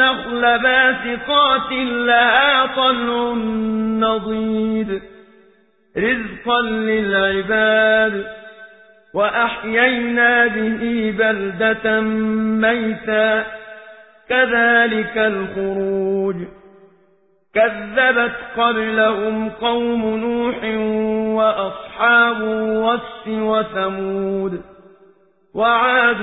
وَالنَّخْلَ بَاسِقَاتٍ لَهَا طَلْعٌ نَضِيدٌ رِزْقًا لِلْعِبَادِ. وَأَحْيَيْنَا بِهِ بَلْدَةً مَيْتًا كَذَلِكَ الْخُرُوجُ. كَذَّبَتْ قَبْلَهُمْ قَوْمُ نُوحٍ وَأَصْحَابُ الرَّسِّ وَثَمُودُ وَعَادٌ